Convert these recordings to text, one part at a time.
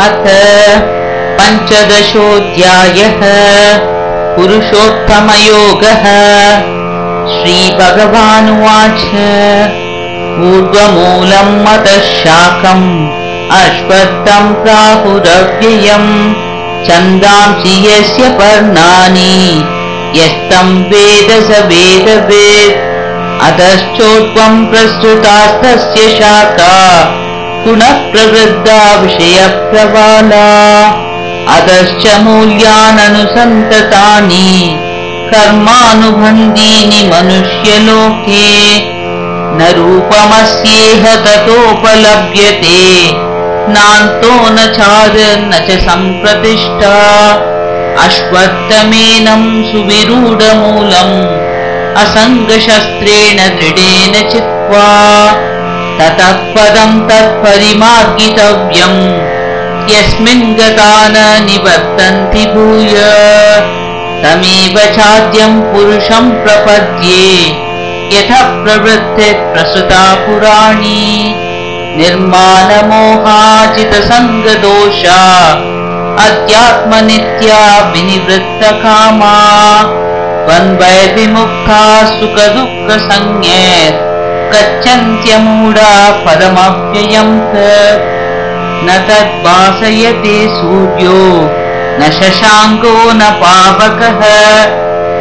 अथ पञ्चदशोऽध्यायः पुरुषोत्तमयोगः। श्रीभगवानुवाच। पूर्वमूलम् मतः शाकम् अश्वत्थम् प्राहुरव्ययम्। छन्दांसि यस्य पर्णानि यस्तम् वेद स वेदवेत् अधश्चोत्वम् प्रस्तुतास्तस्य शाखा पुनः प्रवृद्धा विषयप्रवाला। अधश्च मूल्याननुसन्ततानि कर्मानुबन्धीनि मनुष्यलोके। न रूपमस्येह ततोपलभ्यते नान्तो न चार न च सम्प्रतिष्ठा। अश्वत्थमेनम् सुविरूढमूलम् असङ्गशस्त्रेण दृढेन चित्वा ततः पदम् तत्परिमार्गितव्यम्। यस्मिन् गता न निवर्तन्ति भूय। तमेव चाद्यम् पुरुषम् प्रपद्ये। यतः प्रवृत्ते प्रसृता पुराणी। निर्माणमोहाचितसङ्गदोषा अध्यात्मनित्या विनिवृत्तकामा। वन्वैर्विमुक्ता सुखदुःखसंज्ञे गच्छन्त्यमूढा पदमव्ययम् न तद्वासयते सूर्यो न शशाङ्को न पावकः।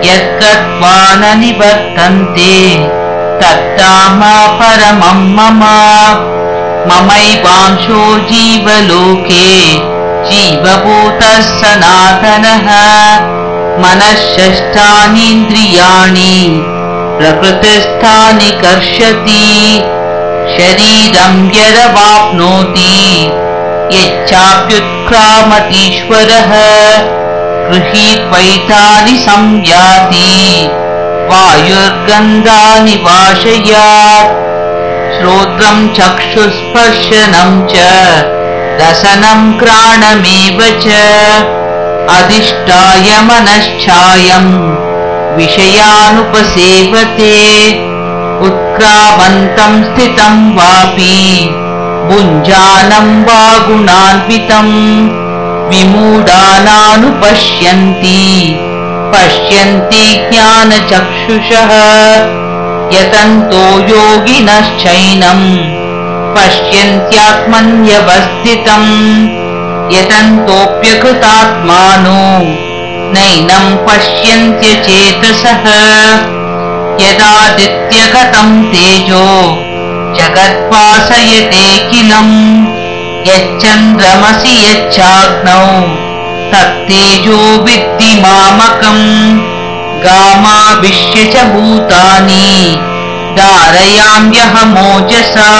यद्गत्वा न निवर्तन्ते तत्ताम परमम् मम। ममैवांशो जीवलोके जीवभूतः सनातनः। मनःषष्ठानीन्द्रियाणि प्रकृतिस्थानि कर्षति शरीरम् यदवाप्नोति यच्चाप्युत्क्रामतीश्वरः गृहीत्वैतानि संयाति। वायुर्गन्धानि वाशयात् श्रोत्रम् चक्षुस्पर्शनम् च रसनम् घ्राणमेव च। अधिष्ठाय मनश्चायम् विषयानुपसेवते। उत्क्रामन्तम् स्थितम् वापि भुञ्जानम् वा गुणान्वितम् विमूढानानुपश्यन्ति पश्यन्ति ज्ञानचक्षुषः। यतन्तो योगिनश्चैनम् पश्यन्त्यात्मन्यवस्थितम् यतन्तोऽप्यकृतात्मानो नैनम् पश्यन्त्यचेतसः यदादित्यगतम् तेजो जगद्वासयते किलम्। यच्चन्द्रमसि यच्चाग्नौ तत्तेजो विद्धि मामकम्। गामाविश्य च भूतानि धारयाम्यहमोजसा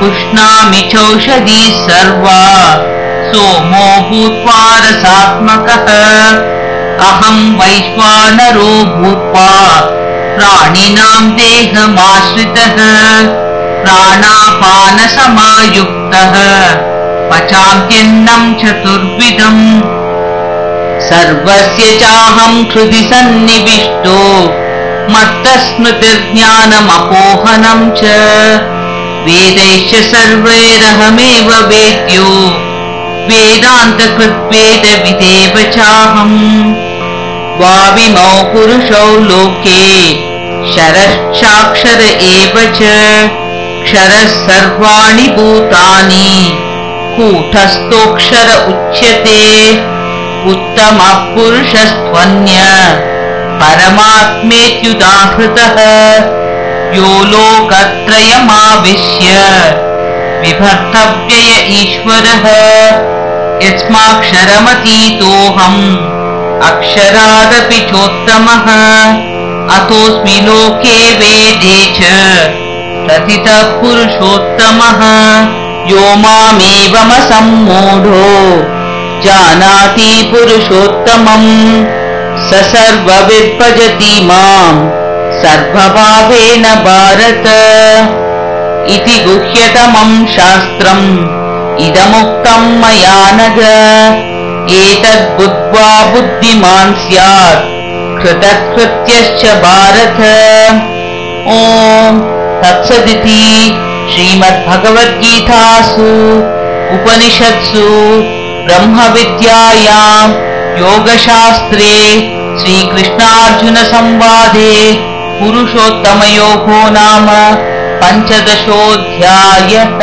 पुष्णामि चौषधी सर्वा। सोमो भूत्वा रसात्मकः अहम् वैश्वानरो भूत्वा प्राणिनाम् देहमाश्रितः प्राणापानसमायुक्तः। पचान्त्यन्नम् चतुर्विधम्। सर्वस्य चाहम् हृदि सन्निविष्टो मत्तस्मृतिर्ज्ञानमपोहनम् च। वेदैश्च सर्वैरहमेव वेद्यो वेदान्तकृद्वेदविदेव चाहम् द्वाविमौ पुरुषौ लोके शरश्चाक्षर एव च क्षरः सर्वाणि भूतानि कूटस्थोऽक्षर उच्यते उत्तमः पुरुषस्त्वन्य परमात्मेत्युदाहृतः यो लोकत्रयमाविश्य विभर्तव्यय ईश्वरः यस्माक्षरमतीतोऽहम् अक्षरादपि चोत्तमः। अतोऽस्मि लोके वेदे च प्रथितः पुरुषोत्तमः। यो मामेवमसम्मूढो जानाति पुरुषोत्तमम्। स सर्वविद्भजति माम् सर्वभावेन भारत। इति गुह्यतमम् शास्त्रम्। इदमुक्तम् मया नग एतद्बुद्ध्वा बुद्धिमान् स्यात्। कृतकृत्यश्च भारत। ॐ तत्सदिति श्रीमद्भगवद्गीतासु उपनिषत्सु ब्रह्मविद्यायां योगशास्त्रे श्रीकृष्णार्जुनसंवादे पुरुषोत्तमयोः नाम पञ्चदशोऽध्यायः।